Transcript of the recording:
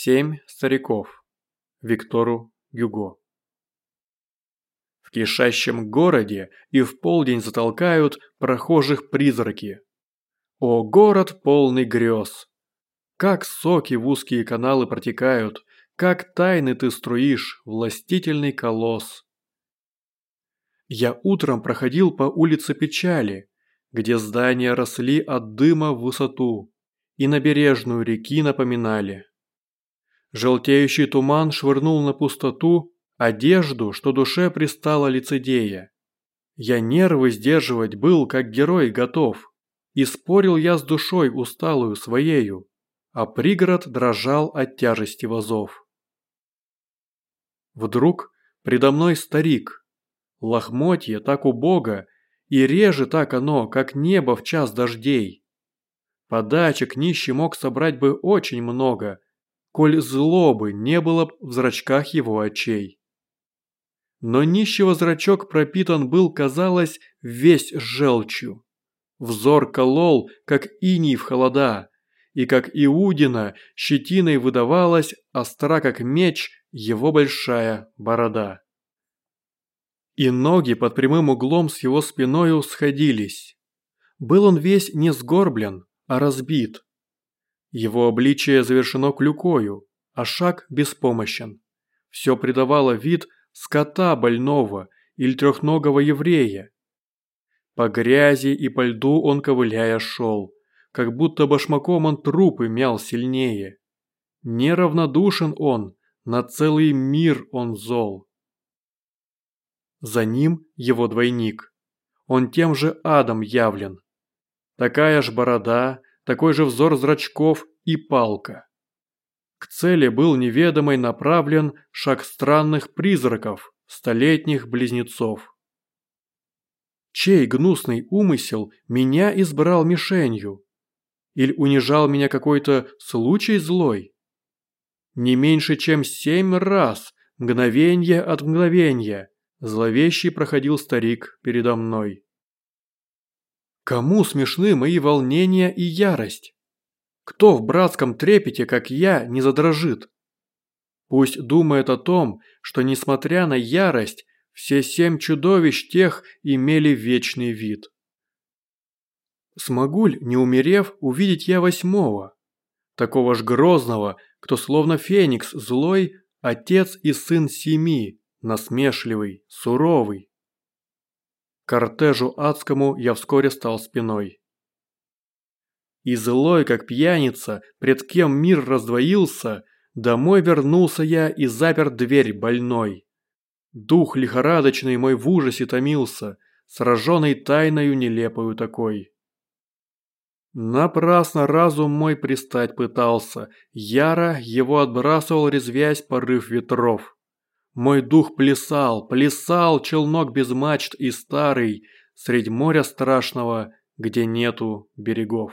Семь стариков. Виктору Гюго. В кишащем городе и в полдень затолкают прохожих призраки. О, город полный грез! Как соки в узкие каналы протекают, как тайны ты струишь, властительный колосс. Я утром проходил по улице Печали, где здания росли от дыма в высоту и набережную реки напоминали. Желтеющий туман швырнул на пустоту одежду, что душе пристала лицедея. Я нервы сдерживать был, как герой, готов. И спорил я с душой усталую своею, а пригород дрожал от тяжести вазов. Вдруг предо мной старик. Лохмотье так убого, и реже так оно, как небо в час дождей. Подачек нищий мог собрать бы очень много – коль злобы не было в зрачках его очей. Но нищего зрачок пропитан был, казалось, весь желчью. Взор колол, как иней в холода, и как Иудина щетиной выдавалась, остра как меч, его большая борода. И ноги под прямым углом с его спиною сходились. Был он весь не сгорблен, а разбит, его обличие завершено клюкою, а шаг беспомощен. Все придавало вид скота больного или трехногого еврея. По грязи и по льду он ковыляя шел, как будто башмаком он трупы мял сильнее. Неравнодушен он, на целый мир он зол. За ним его двойник. Он тем же адом явлен. Такая ж борода, такой же взор зрачков и палка. К цели был неведомой направлен шаг странных призраков, столетних близнецов. Чей гнусный умысел меня избрал мишенью? Или унижал меня какой-то случай злой? Не меньше, чем семь раз, мгновенье от мгновенья, зловещий проходил старик передо мной. Кому смешны мои волнения и ярость? Кто в братском трепете, как я, не задрожит? Пусть думает о том, что, несмотря на ярость, все семь чудовищ тех имели вечный вид. Смогу ли, не умерев, увидеть я восьмого? Такого ж грозного, кто словно феникс злой, отец и сын семи, насмешливый, суровый кортежу адскому я вскоре стал спиной. И злой, как пьяница, пред кем мир раздвоился, домой вернулся я и запер дверь больной. Дух лихорадочный мой в ужасе томился, сраженный тайною нелепою такой. Напрасно разум мой пристать пытался, яро его отбрасывал резвясь порыв ветров. Мой дух плясал, плясал челнок без мачт и старый, Средь моря страшного, где нету берегов.